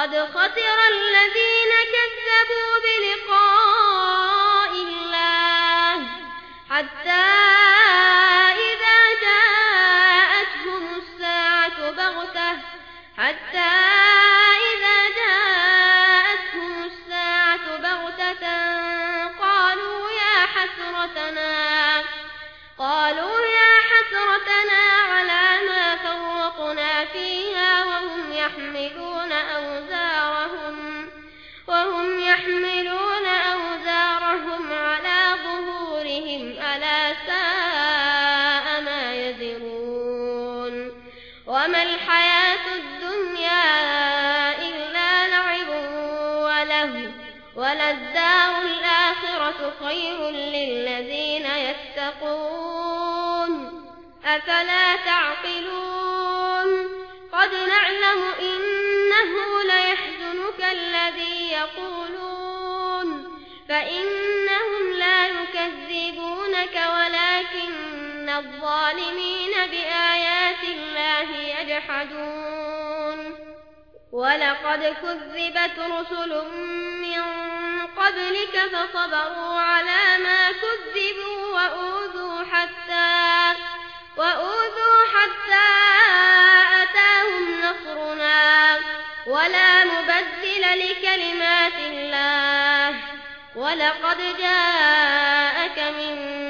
قد خسر الذين كذبوا بلقاء الله حتى إذا جاءتهم الساعة بغتة حتى يحملون أوزارهم وهم يحملون أوزارهم على ظهورهم ألا ساء ما يزرون وما الحياة الدنيا إلا لعب وله وللدار الآخرة خير للذين يتقون. أفلا تعقلون؟ يكذبونك ولكن الظالمين بآيات الله يجحدون. ولقد كذبت رسل من قبلك فصبروا على ما كذبوا وأوذوا حتى وأوذوا حتى ولا مبدل لكلمات الله. ولقد جاءك من